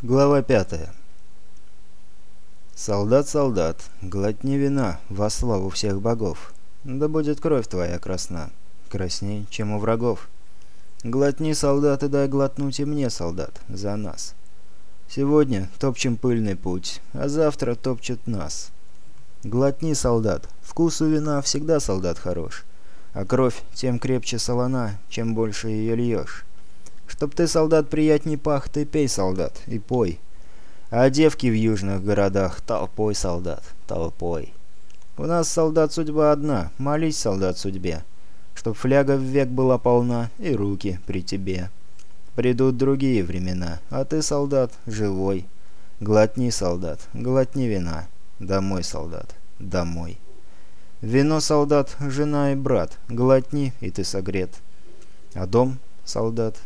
Глава пятая. «Солдат, солдат, глотни вина во славу всех богов. Да будет кровь твоя красна, красней, чем у врагов. Глотни, солдат, и дай глотнуть и мне, солдат, за нас. Сегодня топчем пыльный путь, а завтра топчут нас. Глотни, солдат, вкус у вина всегда, солдат, хорош, а кровь тем крепче солона, чем больше ее льешь». Чтоб ты, солдат, приятней пах, ты пей, солдат, и пой. А девки в южных городах толпой, солдат, толпой. У нас, солдат, судьба одна, молись, солдат, судьбе. Чтоб фляга в век была полна и руки при тебе. Придут другие времена, а ты, солдат, живой. Глотни, солдат, глотни вина. Домой, солдат, домой. Вино, солдат, жена и брат, глотни, и ты согрет. А дом, солдат,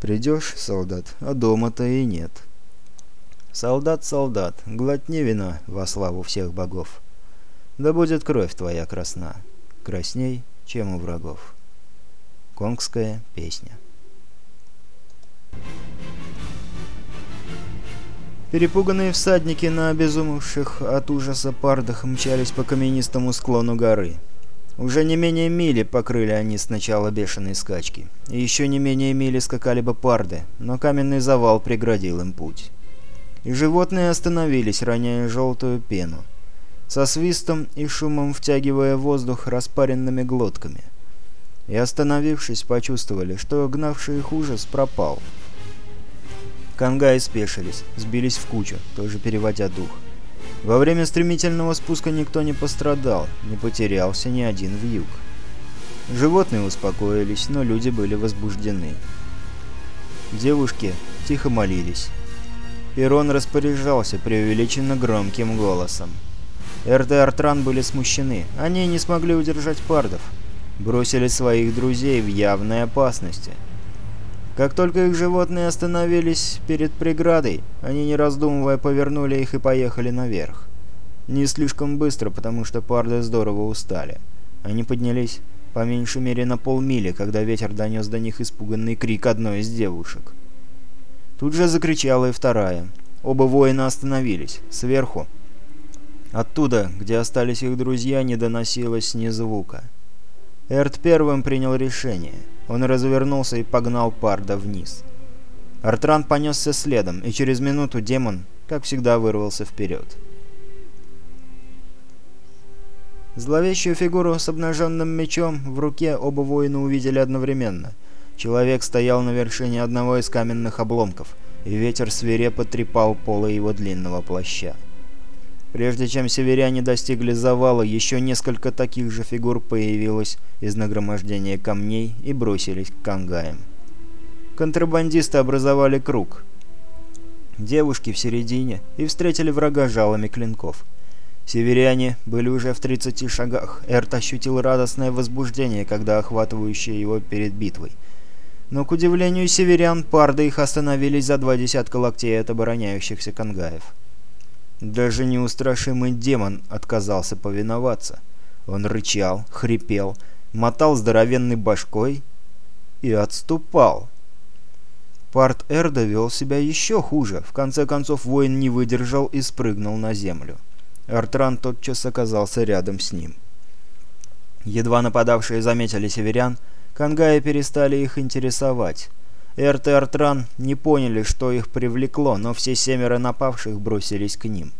Придешь, солдат, а дома-то и нет. Солдат, солдат, глотни вина во славу всех богов. Да будет кровь твоя красна, красней, чем у врагов. Конгская песня. Перепуганные всадники на обезумевших от ужаса пардах мчались по каменистому склону горы. Уже не менее мили покрыли они сначала бешеные скачки. И еще не менее мили скакали бы парды, но каменный завал преградил им путь. И животные остановились, роняя желтую пену, со свистом и шумом втягивая воздух распаренными глотками. И остановившись, почувствовали, что гнавший их ужас пропал. Кангаи спешились, сбились в кучу, тоже переводя дух. Во время стремительного спуска никто не пострадал, не потерялся ни один вьюг. Животные успокоились, но люди были возбуждены. Девушки тихо молились. Перрон распоряжался преувеличенно громким голосом. Эрт и Артран были смущены. Они не смогли удержать пардов. Бросили своих друзей в явной опасности. Как только их животные остановились перед преградой, они не раздумывая повернули их и поехали наверх. Не слишком быстро, потому что парды здорово устали. Они поднялись по меньшей мере на полмили, когда ветер донес до них испуганный крик одной из девушек. Тут же закричала и вторая. Оба воина остановились. Сверху. Оттуда, где остались их друзья, не доносилось ни звука. Эрт первым принял решение — он развернулся и погнал Парда вниз. Артран понесся следом, и через минуту демон, как всегда, вырвался вперед. Зловещую фигуру с обнаженным мечом в руке оба воина увидели одновременно. Человек стоял на вершине одного из каменных обломков, и ветер свирепо трепал полы его длинного плаща. Прежде чем северяне достигли завала, еще несколько таких же фигур появилось из нагромождения камней и бросились к кангаям. Контрабандисты образовали круг. Девушки в середине и встретили врага жалами клинков. Северяне были уже в 30 шагах. Эрт ощутил радостное возбуждение, когда охватывающее его перед битвой. Но, к удивлению северян, парды их остановились за два десятка локтей от обороняющихся кангаев. Даже неустрашимый демон отказался повиноваться. Он рычал, хрипел, мотал здоровенной башкой и отступал. Парт Эрда вел себя еще хуже. В конце концов воин не выдержал и спрыгнул на землю. Артран тотчас оказался рядом с ним. Едва нападавшие заметили северян, кангаи перестали их интересовать. Эрт и Артран не поняли, что их привлекло, но все семеро напавших бросились к ним.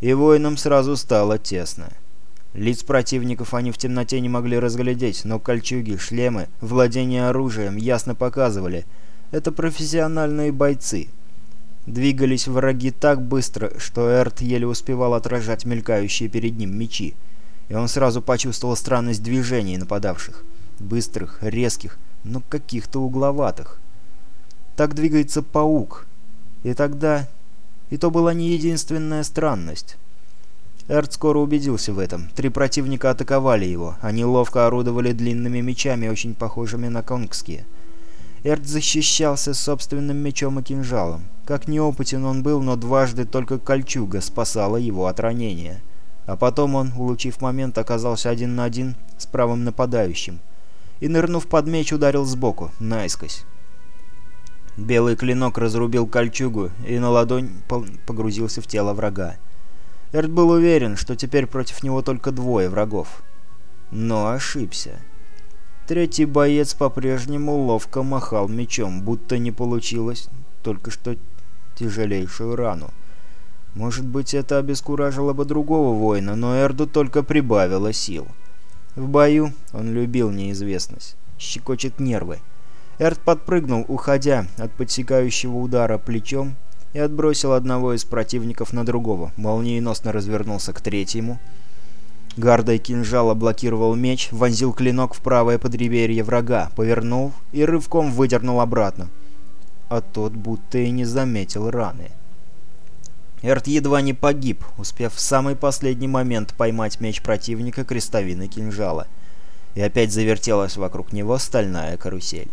И воинам сразу стало тесно. Лиц противников они в темноте не могли разглядеть, но кольчуги, шлемы, владение оружием ясно показывали – это профессиональные бойцы. Двигались враги так быстро, что Эрт еле успевал отражать мелькающие перед ним мечи, и он сразу почувствовал странность движений нападавших. Быстрых, резких, но каких-то угловатых. Так двигается паук. И тогда... И то была не единственная странность. Эрт скоро убедился в этом. Три противника атаковали его. Они ловко орудовали длинными мечами, очень похожими на конгские. Эрт защищался собственным мечом и кинжалом. Как неопытен он был, но дважды только кольчуга спасала его от ранения. А потом он, улучив момент, оказался один на один с правым нападающим. И, нырнув под меч, ударил сбоку, наискось. Белый клинок разрубил кольчугу и на ладонь погрузился в тело врага. Эрт был уверен, что теперь против него только двое врагов. Но ошибся. Третий боец по-прежнему ловко махал мечом, будто не получилось только что тяжелейшую рану. Может быть, это обескуражило бы другого воина, но Эрду только прибавило сил. В бою он любил неизвестность. Щекочет нервы. Эрд подпрыгнул, уходя от подсекающего удара плечом, и отбросил одного из противников на другого, молниеносно развернулся к третьему. Гардой кинжала блокировал меч, вонзил клинок в правое подреберье врага, повернул и рывком выдернул обратно. А тот будто и не заметил раны. Эрт едва не погиб, успев в самый последний момент поймать меч противника крестовины кинжала. И опять завертелась вокруг него стальная карусель.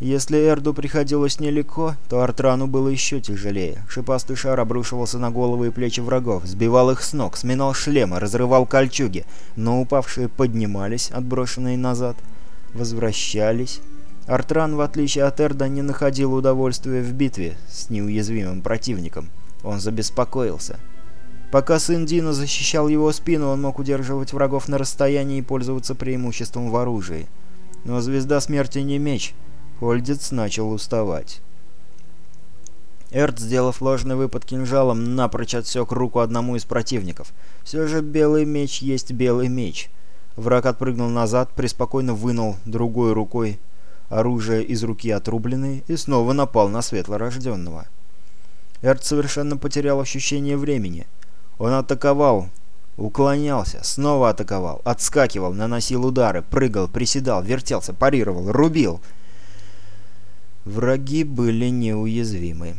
Если Эрду приходилось нелегко, то Артрану было еще тяжелее. Шипастый шар обрушивался на головы и плечи врагов, сбивал их с ног, сминал шлемы, разрывал кольчуги, но упавшие поднимались, отброшенные назад, возвращались. Артран, в отличие от Эрда, не находил удовольствия в битве с неуязвимым противником. Он забеспокоился. Пока сын Дина защищал его спину, он мог удерживать врагов на расстоянии и пользоваться преимуществом в оружии. Но звезда смерти не меч — Хольдец начал уставать. Эрт, сделав ложный выпад кинжалом, напрочь отсек руку одному из противников. Все же белый меч есть белый меч. Враг отпрыгнул назад, преспокойно вынул другой рукой оружие из руки отрубленной и снова напал на светлорожденного. Эрт совершенно потерял ощущение времени. Он атаковал, уклонялся, снова атаковал, отскакивал, наносил удары, прыгал, приседал, вертелся, парировал, рубил — Враги были неуязвимы.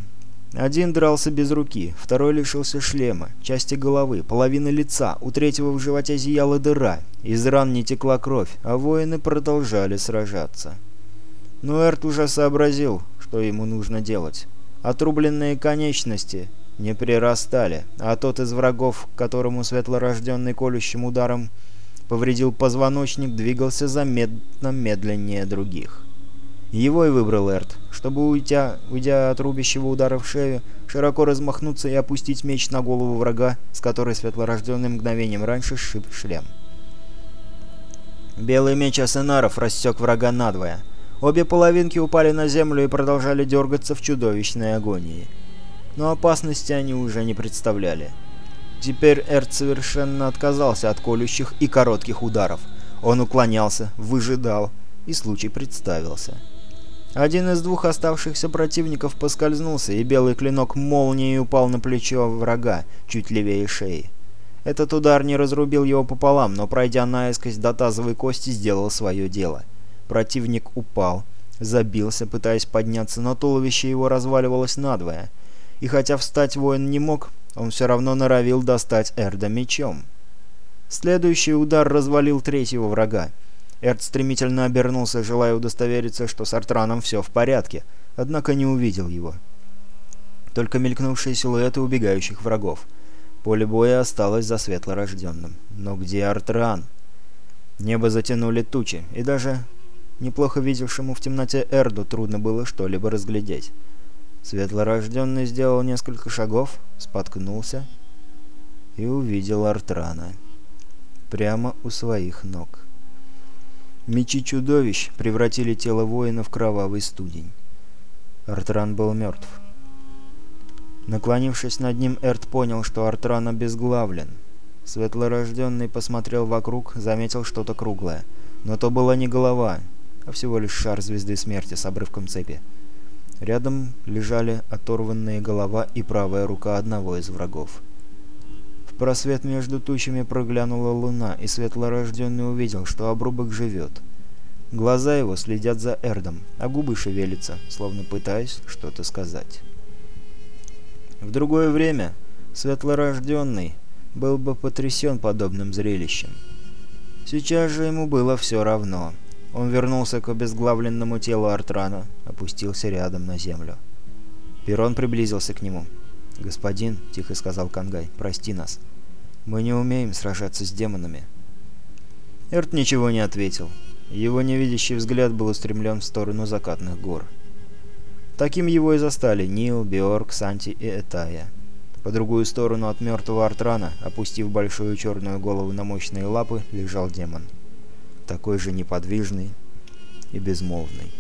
Один дрался без руки, второй лишился шлема, части головы, половины лица, у третьего в животе зияла дыра, из ран не текла кровь, а воины продолжали сражаться. Но Эрт уже сообразил, что ему нужно делать. Отрубленные конечности не прирастали, а тот из врагов, которому светлорожденный колющим ударом повредил позвоночник, двигался заметно медленнее других. Его и выбрал Эрт, чтобы, уйдя, уйдя от рубящего удара в шею, широко размахнуться и опустить меч на голову врага, с которой светлорожденным мгновением раньше сшиб шлем. Белый меч Асенаров рассек врага надвое. Обе половинки упали на землю и продолжали дергаться в чудовищной агонии. Но опасности они уже не представляли. Теперь Эрт совершенно отказался от колющих и коротких ударов. Он уклонялся, выжидал, и случай представился. Один из двух оставшихся противников поскользнулся, и белый клинок молнией упал на плечо врага, чуть левее шеи. Этот удар не разрубил его пополам, но, пройдя наискось до тазовой кости, сделал свое дело. Противник упал, забился, пытаясь подняться, но туловище его разваливалось надвое. И хотя встать воин не мог, он все равно норовил достать Эрда мечом. Следующий удар развалил третьего врага. Эрт стремительно обернулся, желая удостовериться, что с Артраном все в порядке, однако не увидел его. Только мелькнувшие силуэты убегающих врагов. Поле боя осталось за светлорожденным. Но где Артран? Небо затянули тучи, и даже неплохо видевшему в темноте Эрду трудно было что-либо разглядеть. Светлорожденный сделал несколько шагов, споткнулся и увидел Артрана. Прямо у своих ног. Мечи чудовищ превратили тело воина в кровавый студень. Артран был мертв. Наклонившись над ним, Эрт понял, что Артран обезглавлен. Светлорожденный посмотрел вокруг, заметил что-то круглое. Но то была не голова, а всего лишь шар звезды смерти с обрывком цепи. Рядом лежали оторванная голова и правая рука одного из врагов просвет между тучами проглянула луна, и светлорожденный увидел, что обрубок живет. Глаза его следят за Эрдом, а губы шевелятся, словно пытаясь что-то сказать. В другое время светлорожденный был бы потрясен подобным зрелищем. Сейчас же ему было все равно. Он вернулся к обезглавленному телу Артрана, опустился рядом на землю. Перон приблизился к нему. «Господин», — тихо сказал Кангай, — «прости нас. Мы не умеем сражаться с демонами». Эрт ничего не ответил. Его невидящий взгляд был устремлен в сторону закатных гор. Таким его и застали Нил, Биорг, Санти и Этая. По другую сторону от мертвого Артрана, опустив большую черную голову на мощные лапы, лежал демон. Такой же неподвижный и безмолвный.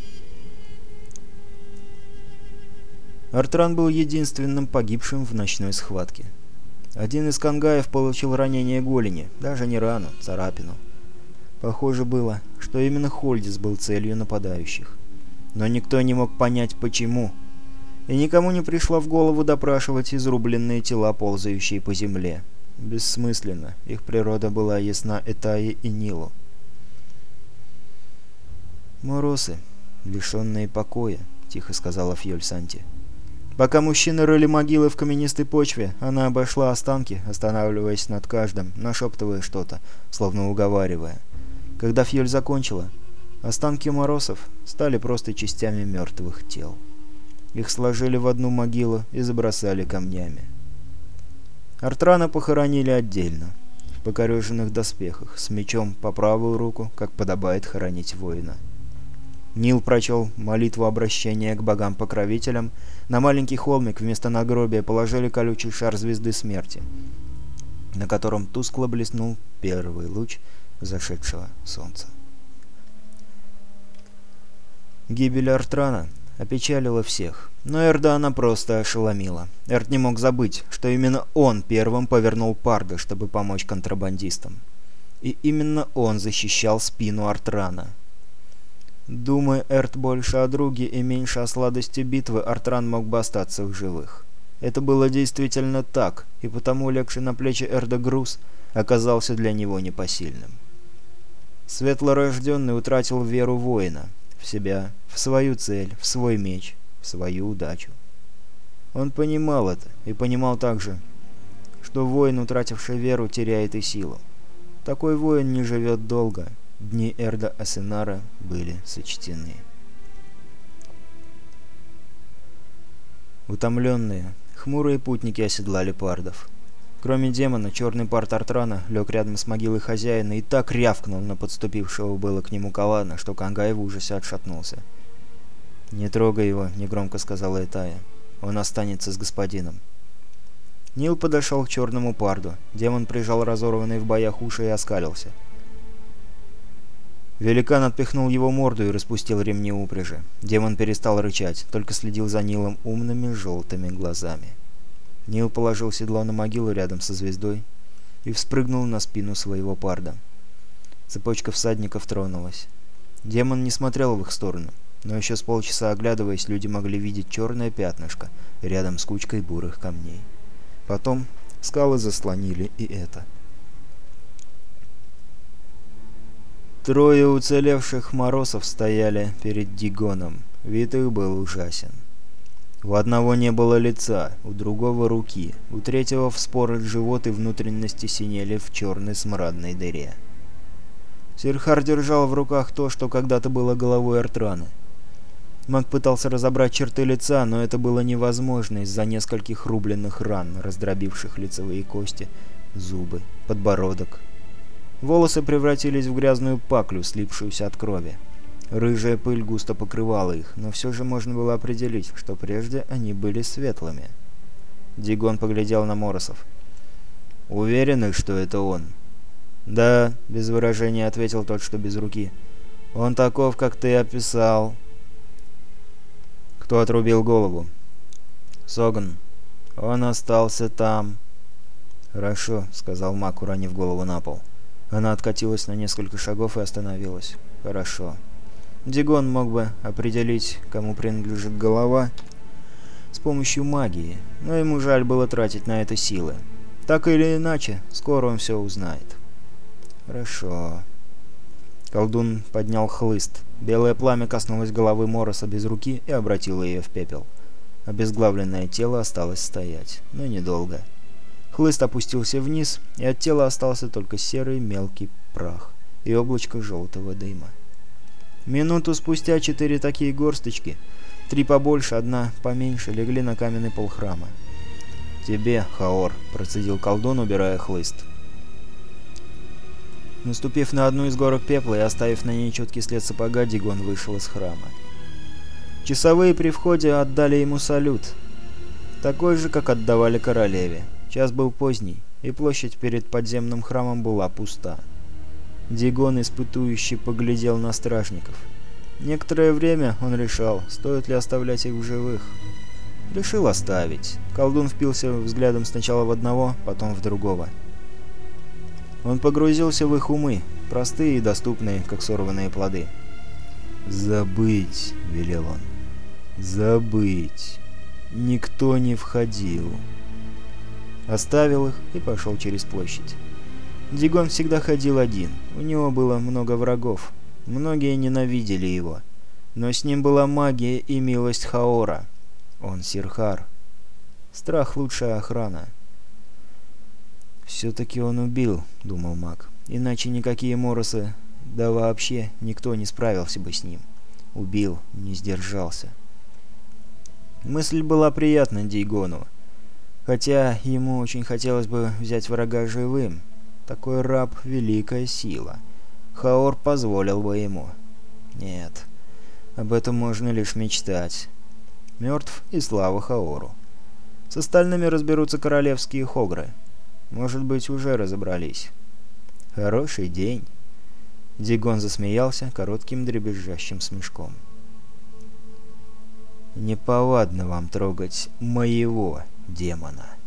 Артран был единственным погибшим в ночной схватке. Один из кангаев получил ранение голени, даже не рану, царапину. Похоже было, что именно Хольдис был целью нападающих. Но никто не мог понять, почему. И никому не пришло в голову допрашивать изрубленные тела, ползающие по земле. Бессмысленно, их природа была ясна Этае и Нилу. «Моросы, лишенные покоя», — тихо сказала Фьоль Санти. Пока мужчины рыли могилы в каменистой почве, она обошла останки, останавливаясь над каждым, нашептывая что-то, словно уговаривая. Когда Фьоль закончила, останки морозов стали просто частями мертвых тел. Их сложили в одну могилу и забросали камнями. Артрана похоронили отдельно, в покореженных доспехах, с мечом по правую руку, как подобает хоронить воина. Нил прочел молитву обращения к богам-покровителям. На маленький холмик вместо нагробия положили колючий шар звезды смерти, на котором тускло блеснул первый луч зашедшего солнца. Гибель Артрана опечалила всех, но Эрда она просто ошеломила. Эрд не мог забыть, что именно он первым повернул Парда, чтобы помочь контрабандистам. И именно он защищал спину Артрана. Думая Эрт больше о друге и меньше о сладости битвы, Артран мог бы остаться в живых. Это было действительно так, и потому легший на плечи Эрда груз оказался для него непосильным. Светлорожденный утратил веру воина, в себя, в свою цель, в свой меч, в свою удачу. Он понимал это, и понимал также, что воин, утративший веру, теряет и силу. Такой воин не живет долго. Дни Эрда Асенара были сочтены. Утомленные, хмурые путники оседлали пардов. Кроме демона, черный парт Артрана лег рядом с могилой хозяина и так рявкнул на подступившего было к нему Калана, что Кангай в ужасе отшатнулся. «Не трогай его», — негромко сказала Этая. «Он останется с господином». Нил подошел к черному парду. Демон прижал разорванный в боях уши и оскалился. Великан отпихнул его морду и распустил ремни упряжи. Демон перестал рычать, только следил за Нилом умными желтыми глазами. Нил положил седло на могилу рядом со звездой и вспрыгнул на спину своего парда. Цепочка всадников тронулась. Демон не смотрел в их сторону, но еще с полчаса оглядываясь, люди могли видеть черное пятнышко рядом с кучкой бурых камней. Потом скалы заслонили и это. Трое уцелевших морозов стояли перед Дигоном. Вид их был ужасен. У одного не было лица, у другого руки, у третьего вспорот живот и внутренности синели в черной смрадной дыре. Сирхар держал в руках то, что когда-то было головой Артрана. Маг пытался разобрать черты лица, но это было невозможно из-за нескольких рубленных ран, раздробивших лицевые кости, зубы, подбородок. Волосы превратились в грязную паклю, слипшуюся от крови. Рыжая пыль густо покрывала их, но все же можно было определить, что прежде они были светлыми. Дигон поглядел на Моросов. «Уверены, что это он?» «Да», — без выражения ответил тот, что без руки. «Он таков, как ты описал». «Кто отрубил голову?» «Соган. Он остался там». «Хорошо», — сказал Мак, уронив голову на пол. Она откатилась на несколько шагов и остановилась. «Хорошо». Дигон мог бы определить, кому принадлежит голова, с помощью магии, но ему жаль было тратить на это силы. Так или иначе, скоро он все узнает. Хорошо. Колдун поднял хлыст. Белое пламя коснулось головы Мороса без руки и обратило ее в пепел. Обезглавленное тело осталось стоять, но недолго. Хлыст опустился вниз, и от тела остался только серый мелкий прах и облачко желтого дыма. Минуту спустя четыре такие горсточки, три побольше, одна поменьше, легли на каменный пол храма. «Тебе, Хаор», — процедил колдун, убирая хлыст. Наступив на одну из горок пепла и оставив на ней четкий след сапога, Дигон вышел из храма. Часовые при входе отдали ему салют, такой же, как отдавали королеве. Час был поздний, и площадь перед подземным храмом была пуста. Дигон испытующий поглядел на стражников. Некоторое время он решал, стоит ли оставлять их в живых. Решил оставить. Колдун впился взглядом сначала в одного, потом в другого. Он погрузился в их умы, простые и доступные, как сорванные плоды. «Забыть», — велел он. «Забыть. Никто не входил». Оставил их и пошел через площадь. Дигон всегда ходил один. У него было много врагов. Многие ненавидели его. Но с ним была магия и милость Хаора. Он Сирхар. Страх — лучшая охрана. «Все-таки он убил», — думал маг. «Иначе никакие Моросы, да вообще, никто не справился бы с ним. Убил, не сдержался». Мысль была приятна Дигону. Хотя ему очень хотелось бы взять врага живым. Такой раб — великая сила. Хаор позволил бы ему. Нет, об этом можно лишь мечтать. Мертв и слава Хаору. С остальными разберутся королевские хогры. Может быть, уже разобрались. Хороший день. Дигон засмеялся коротким дребезжащим смешком. «Неповадно вам трогать моего демона».